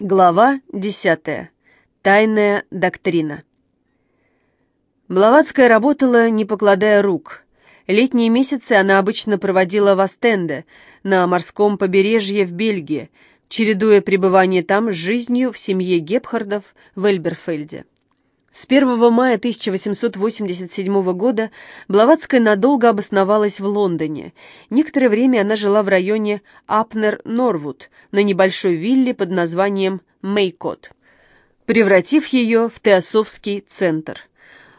Глава 10. Тайная доктрина. Блаватская работала, не покладая рук. Летние месяцы она обычно проводила в Астенде, на морском побережье в Бельгии, чередуя пребывание там с жизнью в семье Гепхардов в Эльберфельде. С 1 мая 1887 года Блаватская надолго обосновалась в Лондоне. Некоторое время она жила в районе Апнер-Норвуд, на небольшой вилле под названием Мейкот, превратив ее в теософский центр.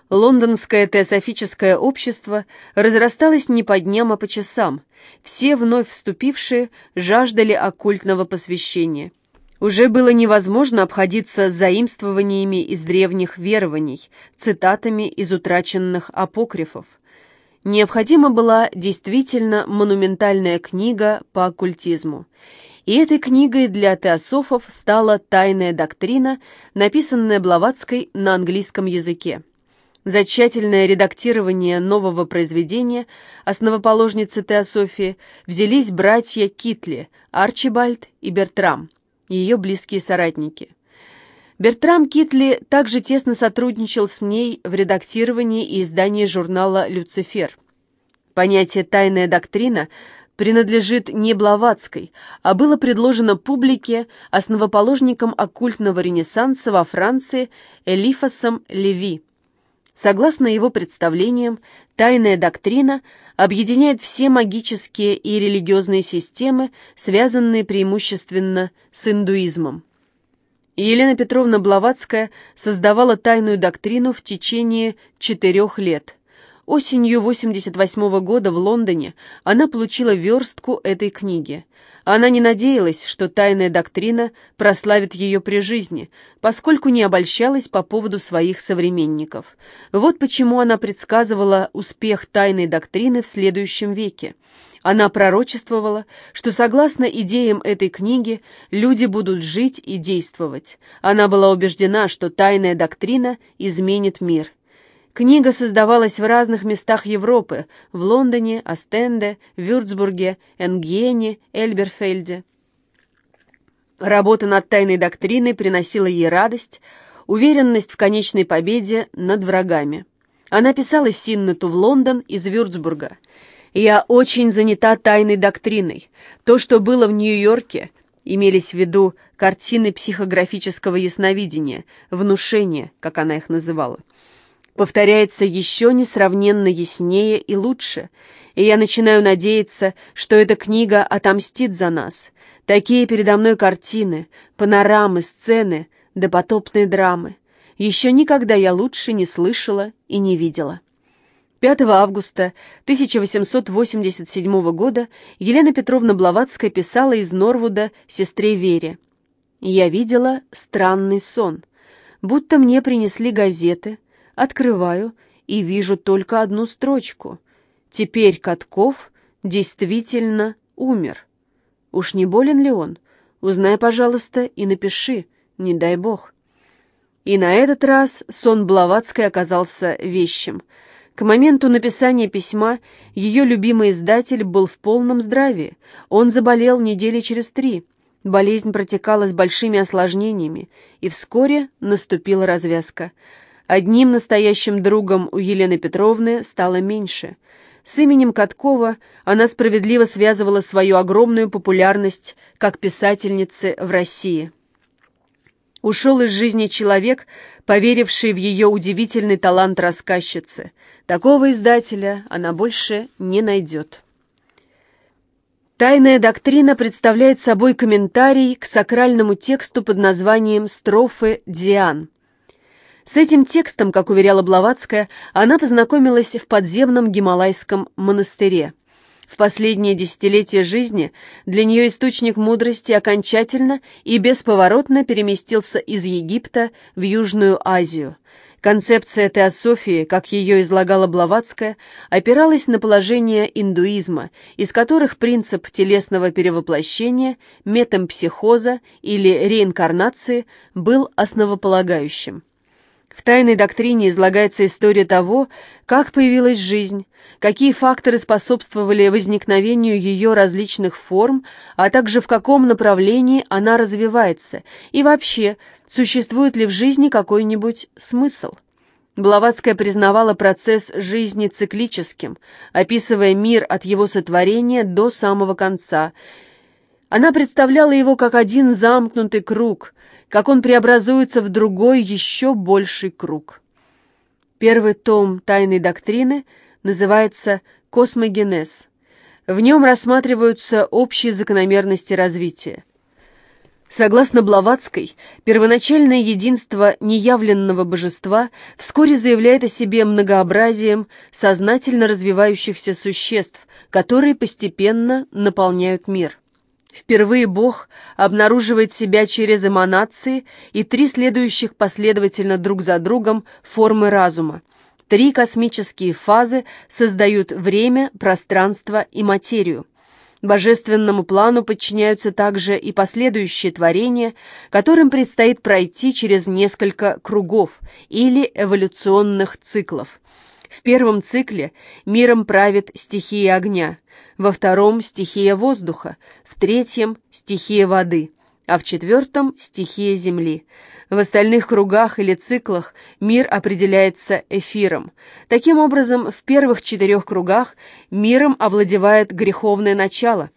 Лондонское теософическое общество разрасталось не по дням, а по часам. Все вновь вступившие жаждали оккультного посвящения. Уже было невозможно обходиться заимствованиями из древних верований, цитатами из утраченных апокрифов. Необходима была действительно монументальная книга по оккультизму. И этой книгой для теософов стала «Тайная доктрина», написанная Блаватской на английском языке. За тщательное редактирование нового произведения основоположницы теософии взялись братья Китли, Арчибальд и Бертрам – ее близкие соратники. Бертрам Китли также тесно сотрудничал с ней в редактировании и издании журнала «Люцифер». Понятие «тайная доктрина» принадлежит не Блаватской, а было предложено публике основоположником оккультного ренессанса во Франции Элифасом Леви. Согласно его представлениям, тайная доктрина объединяет все магические и религиозные системы, связанные преимущественно с индуизмом. Елена Петровна Блаватская создавала тайную доктрину в течение четырех лет. Осенью 88 года в Лондоне она получила верстку этой книги. Она не надеялась, что тайная доктрина прославит ее при жизни, поскольку не обольщалась по поводу своих современников. Вот почему она предсказывала успех тайной доктрины в следующем веке. Она пророчествовала, что согласно идеям этой книги люди будут жить и действовать. Она была убеждена, что тайная доктрина изменит мир – Книга создавалась в разных местах Европы – в Лондоне, Остенде, Вюрцбурге, Энгене, Эльберфельде. Работа над тайной доктриной приносила ей радость, уверенность в конечной победе над врагами. Она писала Синнету в Лондон из Вюрцбурга. «Я очень занята тайной доктриной. То, что было в Нью-Йорке, имелись в виду картины психографического ясновидения, внушения, как она их называла повторяется еще несравненно яснее и лучше, и я начинаю надеяться, что эта книга отомстит за нас. Такие передо мной картины, панорамы, сцены, допотопные драмы. Еще никогда я лучше не слышала и не видела. 5 августа 1887 года Елена Петровна Блаватская писала из Норвуда сестре Вере. «Я видела странный сон, будто мне принесли газеты, Открываю и вижу только одну строчку. Теперь Катков действительно умер. Уж не болен ли он? Узнай, пожалуйста, и напиши, не дай бог. И на этот раз сон Блаватской оказался вещим. К моменту написания письма ее любимый издатель был в полном здравии. Он заболел недели через три. Болезнь протекала с большими осложнениями, и вскоре наступила развязка — Одним настоящим другом у Елены Петровны стало меньше. С именем Каткова она справедливо связывала свою огромную популярность как писательницы в России. Ушел из жизни человек, поверивший в ее удивительный талант рассказчицы. Такого издателя она больше не найдет. Тайная доктрина представляет собой комментарий к сакральному тексту под названием «Строфы Диан». С этим текстом, как уверяла Блаватская, она познакомилась в подземном гималайском монастыре. В последнее десятилетие жизни для нее источник мудрости окончательно и бесповоротно переместился из Египта в Южную Азию. Концепция теософии, как ее излагала Блаватская, опиралась на положение индуизма, из которых принцип телесного перевоплощения, метампсихоза или реинкарнации был основополагающим. В тайной доктрине излагается история того, как появилась жизнь, какие факторы способствовали возникновению ее различных форм, а также в каком направлении она развивается, и вообще, существует ли в жизни какой-нибудь смысл. Блаватская признавала процесс жизни циклическим, описывая мир от его сотворения до самого конца. Она представляла его как один замкнутый круг, как он преобразуется в другой, еще больший круг. Первый том «Тайной доктрины» называется «Космогенез». В нем рассматриваются общие закономерности развития. Согласно Блаватской, первоначальное единство неявленного божества вскоре заявляет о себе многообразием сознательно развивающихся существ, которые постепенно наполняют мир. Впервые Бог обнаруживает себя через эманации и три следующих последовательно друг за другом формы разума. Три космические фазы создают время, пространство и материю. Божественному плану подчиняются также и последующие творения, которым предстоит пройти через несколько кругов или эволюционных циклов. В первом цикле миром правит стихия огня, во втором – стихия воздуха, в третьем – стихия воды, а в четвертом – стихия земли – в остальных кругах или циклах мир определяется эфиром. Таким образом, в первых четырех кругах миром овладевает греховное начало,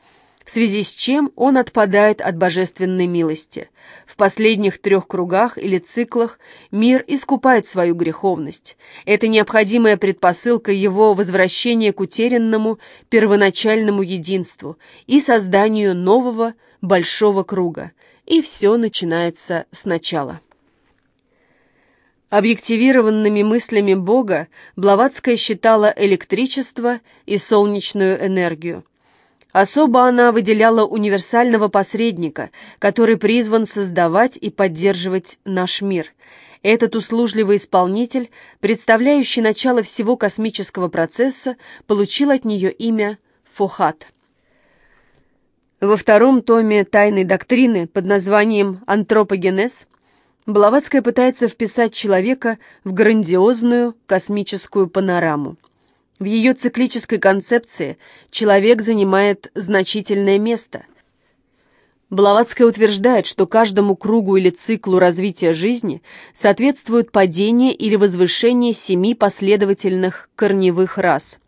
в связи с чем он отпадает от божественной милости. В последних трех кругах или циклах мир искупает свою греховность. Это необходимая предпосылка его возвращения к утерянному первоначальному единству и созданию нового большого круга и все начинается сначала. Объективированными мыслями Бога Блаватская считала электричество и солнечную энергию. Особо она выделяла универсального посредника, который призван создавать и поддерживать наш мир. Этот услужливый исполнитель, представляющий начало всего космического процесса, получил от нее имя Фохат. Во втором томе «Тайной доктрины» под названием «Антропогенез» Блаватская пытается вписать человека в грандиозную космическую панораму. В ее циклической концепции человек занимает значительное место. Блаватская утверждает, что каждому кругу или циклу развития жизни соответствует падение или возвышение семи последовательных корневых рас.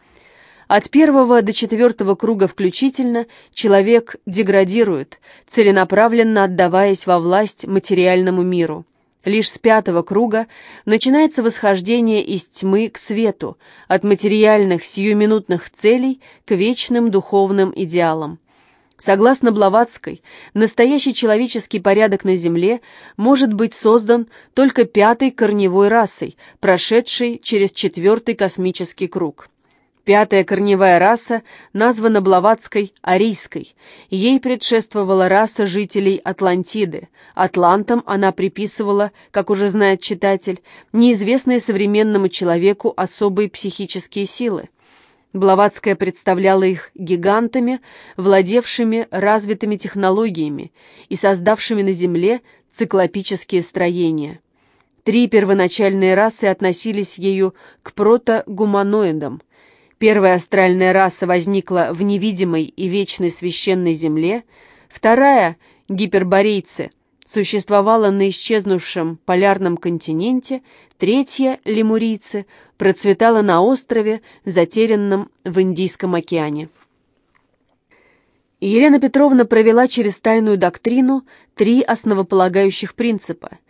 От первого до четвертого круга включительно человек деградирует, целенаправленно отдаваясь во власть материальному миру. Лишь с пятого круга начинается восхождение из тьмы к свету, от материальных сиюминутных целей к вечным духовным идеалам. Согласно Блаватской, настоящий человеческий порядок на Земле может быть создан только пятой корневой расой, прошедшей через четвертый космический круг. Пятая корневая раса названа Блаватской арийской. Ей предшествовала раса жителей Атлантиды. Атлантам она приписывала, как уже знает читатель, неизвестные современному человеку особые психические силы. Блаватская представляла их гигантами, владевшими развитыми технологиями и создавшими на Земле циклопические строения. Три первоначальные расы относились ею к протогуманоидам – Первая астральная раса возникла в невидимой и вечной священной земле, вторая, гиперборейцы, существовала на исчезнувшем полярном континенте, третья, лемурийцы, процветала на острове, затерянном в Индийском океане. Елена Петровна провела через тайную доктрину три основополагающих принципа –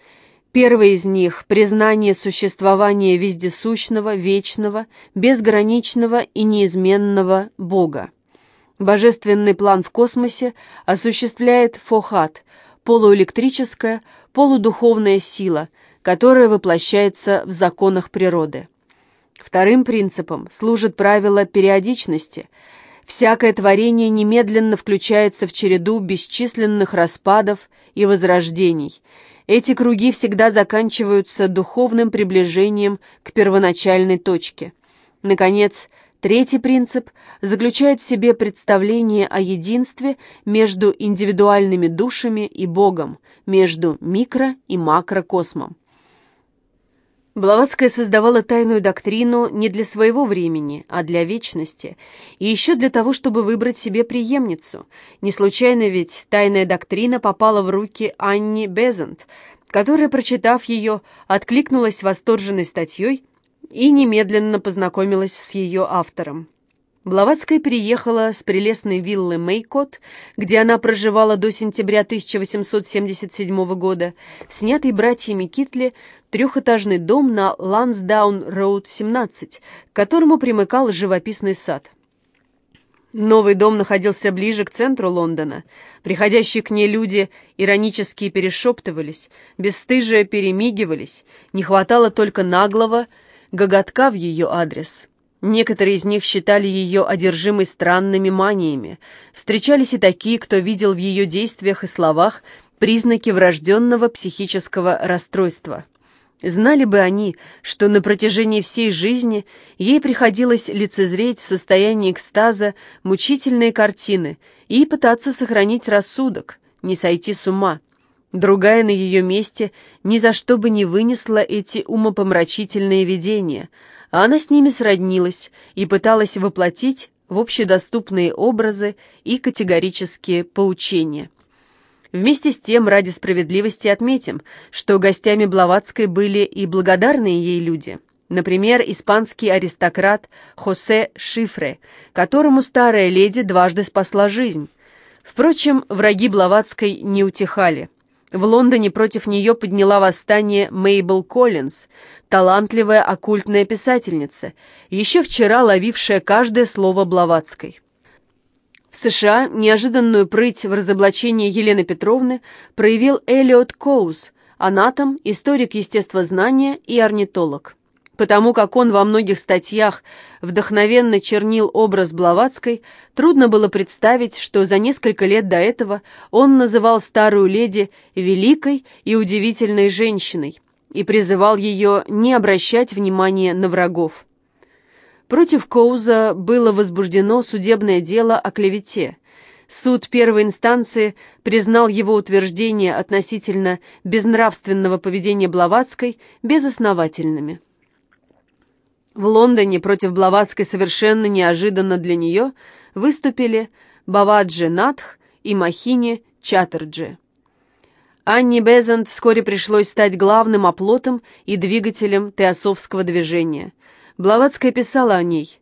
Первый из них – признание существования вездесущного, вечного, безграничного и неизменного Бога. Божественный план в космосе осуществляет Фохат – полуэлектрическая, полудуховная сила, которая воплощается в законах природы. Вторым принципом служит правило периодичности. Всякое творение немедленно включается в череду бесчисленных распадов и возрождений – эти круги всегда заканчиваются духовным приближением к первоначальной точке. Наконец, третий принцип заключает в себе представление о единстве между индивидуальными душами и Богом, между микро- и макрокосмом. Блаватская создавала тайную доктрину не для своего времени, а для вечности, и еще для того, чтобы выбрать себе преемницу. Не случайно ведь тайная доктрина попала в руки Анни Безант, которая, прочитав ее, откликнулась восторженной статьей и немедленно познакомилась с ее автором. Блаватская переехала с прелестной виллы Мейкот, где она проживала до сентября 1877 года, в снятый братьями Китли трехэтажный дом на Лансдаун-Роуд, 17, к которому примыкал живописный сад. Новый дом находился ближе к центру Лондона. Приходящие к ней люди иронически перешептывались, бесстыжие перемигивались. Не хватало только наглого гоготка в ее адрес. Некоторые из них считали ее одержимой странными маниями. Встречались и такие, кто видел в ее действиях и словах признаки врожденного психического расстройства. Знали бы они, что на протяжении всей жизни ей приходилось лицезреть в состоянии экстаза мучительные картины и пытаться сохранить рассудок, не сойти с ума. Другая на ее месте ни за что бы не вынесла эти умопомрачительные видения – она с ними сроднилась и пыталась воплотить в общедоступные образы и категорические поучения. Вместе с тем, ради справедливости отметим, что гостями Блаватской были и благодарные ей люди. Например, испанский аристократ Хосе Шифре, которому старая леди дважды спасла жизнь. Впрочем, враги Блаватской не утихали. В Лондоне против нее подняла восстание Мейбл Коллинз, талантливая оккультная писательница, еще вчера ловившая каждое слово Блаватской. В США неожиданную прыть в разоблачении Елены Петровны проявил Эллиот Коуз, анатом, историк естествознания и орнитолог потому как он во многих статьях вдохновенно чернил образ Блаватской, трудно было представить, что за несколько лет до этого он называл старую леди великой и удивительной женщиной и призывал ее не обращать внимания на врагов. Против Коуза было возбуждено судебное дело о клевете. Суд первой инстанции признал его утверждения относительно безнравственного поведения Блаватской безосновательными. В Лондоне против Блаватской совершенно неожиданно для нее выступили Баваджи Натх и Махини Чаттерджи. Анне Безант вскоре пришлось стать главным оплотом и двигателем теософского движения. Блаватская писала о ней.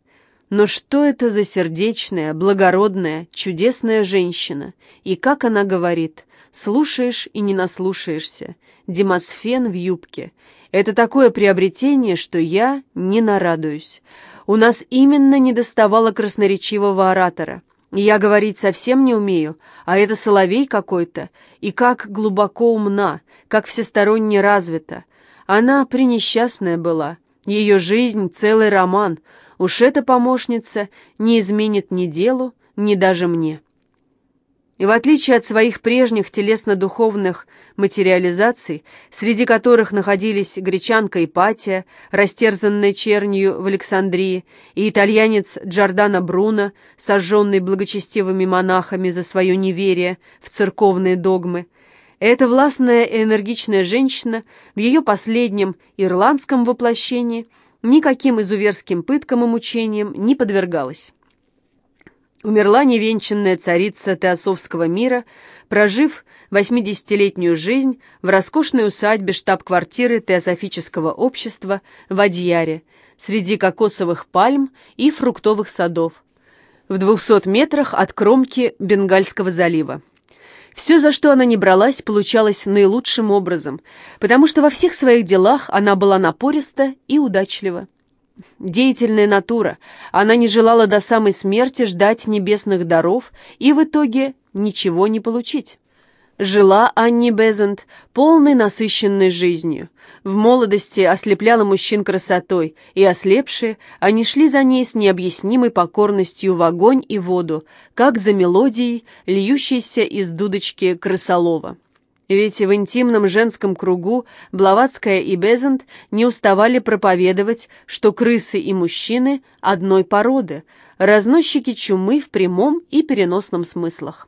Но что это за сердечная, благородная, чудесная женщина? И как она говорит, слушаешь и не наслушаешься. Демосфен в юбке. Это такое приобретение, что я не нарадуюсь. У нас именно недоставало красноречивого оратора. Я говорить совсем не умею, а это соловей какой-то, и как глубоко умна, как всесторонне развита. Она пренесчастная была, ее жизнь — целый роман. Уж эта помощница не изменит ни делу, ни даже мне. И в отличие от своих прежних телесно-духовных материализаций, среди которых находились гречанка Ипатия, растерзанная чернью в Александрии, и итальянец Джордано Бруно, сожженный благочестивыми монахами за свое неверие в церковные догмы, эта властная и энергичная женщина в ее последнем ирландском воплощении никаким изуверским пыткам и мучениям не подвергалась умерла невенчанная царица теософского мира, прожив 80-летнюю жизнь в роскошной усадьбе штаб-квартиры теософического общества в Адьяре, среди кокосовых пальм и фруктовых садов, в 200 метрах от кромки Бенгальского залива. Все, за что она не бралась, получалось наилучшим образом, потому что во всех своих делах она была напориста и удачлива. Деятельная натура, она не желала до самой смерти ждать небесных даров и в итоге ничего не получить. Жила Анни Безент полной насыщенной жизнью. В молодости ослепляла мужчин красотой, и ослепшие, они шли за ней с необъяснимой покорностью в огонь и воду, как за мелодией, льющейся из дудочки крысолова. Ведь в интимном женском кругу Блаватская и Безант не уставали проповедовать, что крысы и мужчины одной породы, разносчики чумы в прямом и переносном смыслах.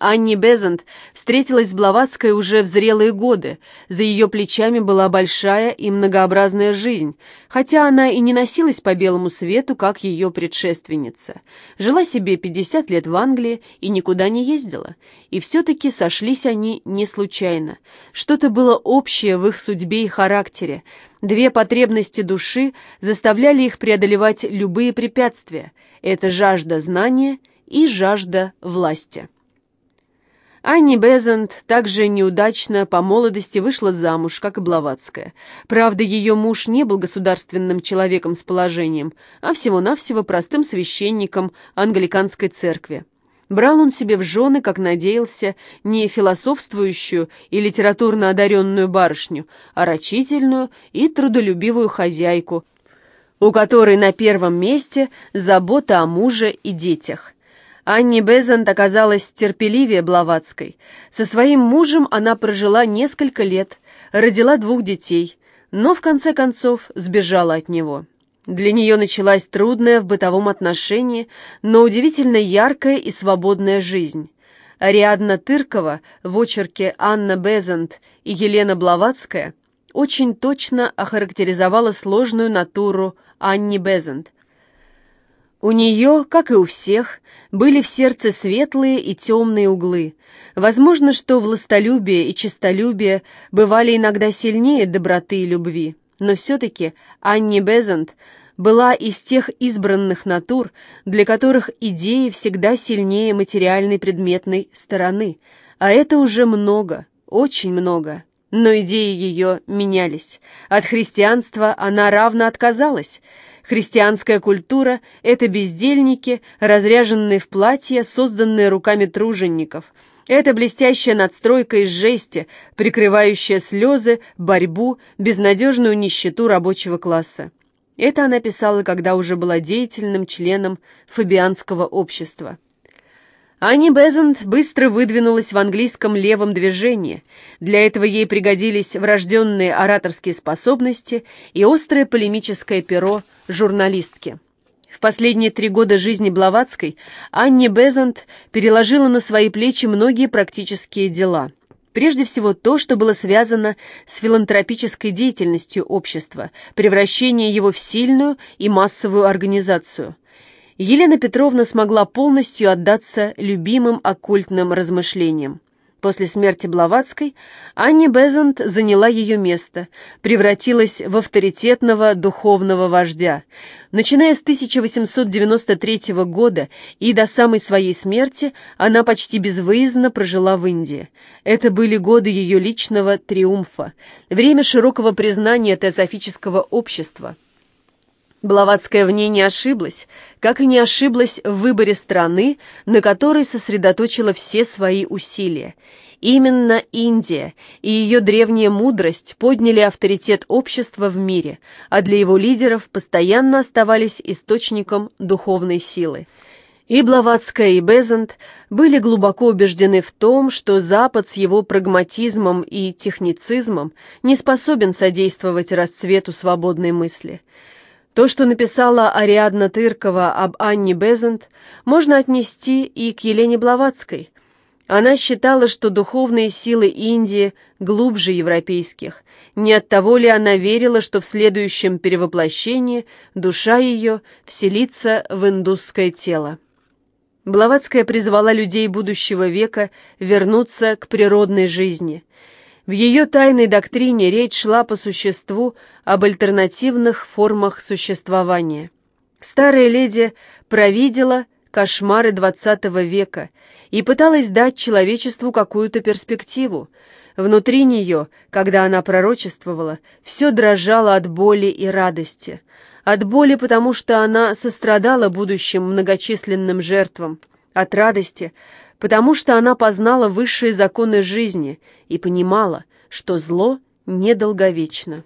Анни Безант встретилась с Блаватской уже в зрелые годы. За ее плечами была большая и многообразная жизнь, хотя она и не носилась по белому свету, как ее предшественница. Жила себе 50 лет в Англии и никуда не ездила. И все-таки сошлись они не случайно. Что-то было общее в их судьбе и характере. Две потребности души заставляли их преодолевать любые препятствия. Это жажда знания и жажда власти. Анни Безант также неудачно по молодости вышла замуж, как и Блаватская. Правда, ее муж не был государственным человеком с положением, а всего-навсего простым священником англиканской церкви. Брал он себе в жены, как надеялся, не философствующую и литературно одаренную барышню, а рачительную и трудолюбивую хозяйку, у которой на первом месте забота о муже и детях. Анни Безант оказалась терпеливее Блаватской. Со своим мужем она прожила несколько лет, родила двух детей, но в конце концов сбежала от него. Для нее началась трудная в бытовом отношении, но удивительно яркая и свободная жизнь. Ариадна Тыркова в очерке «Анна Безант» и Елена Блаватская очень точно охарактеризовала сложную натуру Анни Безант. У нее, как и у всех, были в сердце светлые и темные углы. Возможно, что властолюбие и честолюбие бывали иногда сильнее доброты и любви. Но все-таки Анни Безант была из тех избранных натур, для которых идеи всегда сильнее материальной предметной стороны. А это уже много, очень много. Но идеи ее менялись. От христианства она равно отказалась – Христианская культура — это бездельники, разряженные в платья, созданные руками тружеников. Это блестящая надстройка из жести, прикрывающая слезы, борьбу, безнадежную нищету рабочего класса. Это она писала, когда уже была деятельным членом фабианского общества. Ани Безант быстро выдвинулась в английском левом движении. Для этого ей пригодились врожденные ораторские способности и острое полемическое перо журналистки. В последние три года жизни Блаватской Анни Безант переложила на свои плечи многие практические дела. Прежде всего то, что было связано с филантропической деятельностью общества, превращение его в сильную и массовую организацию – Елена Петровна смогла полностью отдаться любимым оккультным размышлениям. После смерти Блаватской Анни Безант заняла ее место, превратилась в авторитетного духовного вождя. Начиная с 1893 года и до самой своей смерти она почти безвыездно прожила в Индии. Это были годы ее личного триумфа, время широкого признания теософического общества – Блаватская в ней не ошиблась, как и не ошиблась в выборе страны, на которой сосредоточила все свои усилия. Именно Индия и ее древняя мудрость подняли авторитет общества в мире, а для его лидеров постоянно оставались источником духовной силы. И Блаватская, и Безант были глубоко убеждены в том, что Запад с его прагматизмом и техницизмом не способен содействовать расцвету свободной мысли – то, что написала Ариадна Тыркова об Анне Безант, можно отнести и к Елене Блаватской. Она считала, что духовные силы Индии глубже европейских. Не от того ли она верила, что в следующем перевоплощении душа ее вселится в индусское тело. Блаватская призвала людей будущего века вернуться к природной жизни – в ее тайной доктрине речь шла по существу об альтернативных формах существования. Старая леди провидела кошмары XX века и пыталась дать человечеству какую-то перспективу. Внутри нее, когда она пророчествовала, все дрожало от боли и радости. От боли, потому что она сострадала будущим многочисленным жертвам, от радости, потому что она познала высшие законы жизни и понимала, что зло недолговечно.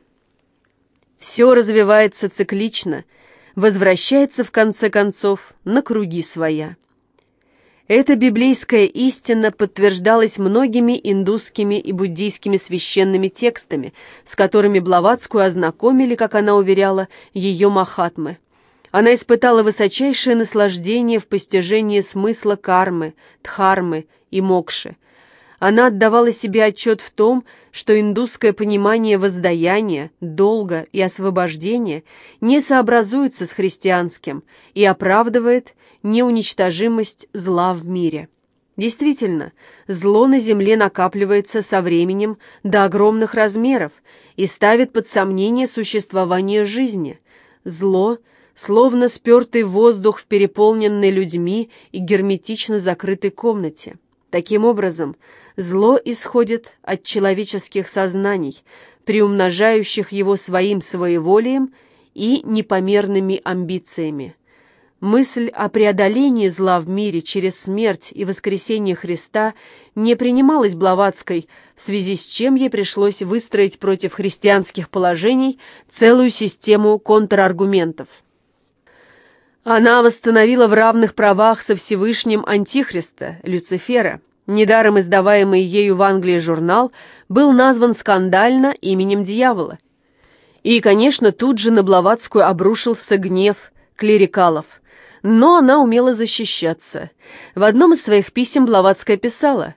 Все развивается циклично, возвращается в конце концов на круги своя. Эта библейская истина подтверждалась многими индусскими и буддийскими священными текстами, с которыми Блаватскую ознакомили, как она уверяла, ее махатмы. Она испытала высочайшее наслаждение в постижении смысла кармы, дхармы и мокши. Она отдавала себе отчет в том, что индусское понимание воздаяния, долга и освобождения не сообразуется с христианским и оправдывает неуничтожимость зла в мире. Действительно, зло на земле накапливается со временем до огромных размеров и ставит под сомнение существование жизни. Зло, словно спертый воздух в переполненной людьми и герметично закрытой комнате. Таким образом, зло исходит от человеческих сознаний, приумножающих его своим своеволием и непомерными амбициями. Мысль о преодолении зла в мире через смерть и воскресение Христа не принималась Блаватской, в связи с чем ей пришлось выстроить против христианских положений целую систему контраргументов. Она восстановила в равных правах со Всевышним Антихриста, Люцифера. Недаром издаваемый ею в Англии журнал был назван скандально именем дьявола. И, конечно, тут же на Блаватскую обрушился гнев клерикалов. Но она умела защищаться. В одном из своих писем Блаватская писала,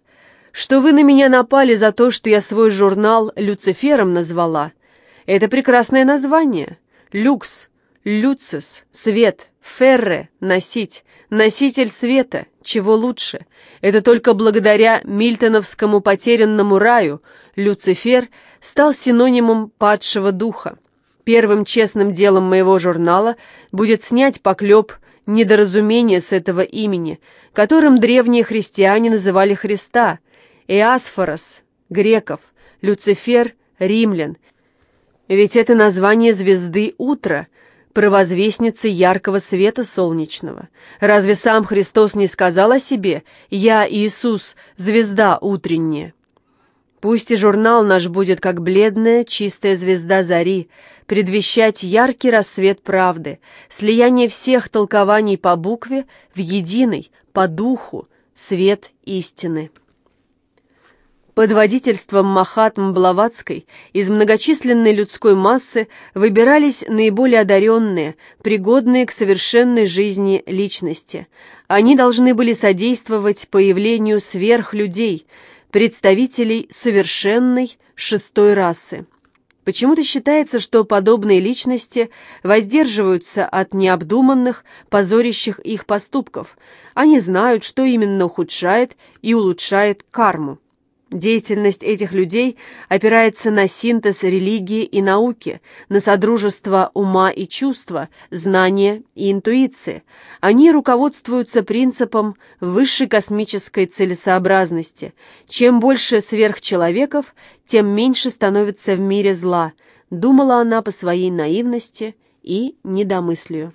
что вы на меня напали за то, что я свой журнал «Люцифером» назвала. Это прекрасное название. Люкс, люцис, свет, ферре, носить, носитель света, чего лучше. Это только благодаря мильтоновскому потерянному раю Люцифер стал синонимом падшего духа. Первым честным делом моего журнала будет снять поклеп недоразумения с этого имени, которым древние христиане называли Христа, Эасфорос, греков, Люцифер, римлян. Ведь это название звезды утра — провозвестницы яркого света солнечного. Разве сам Христос не сказал о себе «Я, Иисус, звезда утренняя»? Пусть и журнал наш будет как бледная, чистая звезда зари, предвещать яркий рассвет правды, слияние всех толкований по букве в единый, по духу, свет истины. Под водительством Махатм Блаватской из многочисленной людской массы выбирались наиболее одаренные, пригодные к совершенной жизни личности. Они должны были содействовать появлению сверхлюдей, представителей совершенной шестой расы. Почему-то считается, что подобные личности воздерживаются от необдуманных, позорящих их поступков. Они знают, что именно ухудшает и улучшает карму. Деятельность этих людей опирается на синтез религии и науки, на содружество ума и чувства, знания и интуиции. Они руководствуются принципом высшей космической целесообразности. Чем больше сверхчеловеков, тем меньше становится в мире зла, думала она по своей наивности и недомыслию.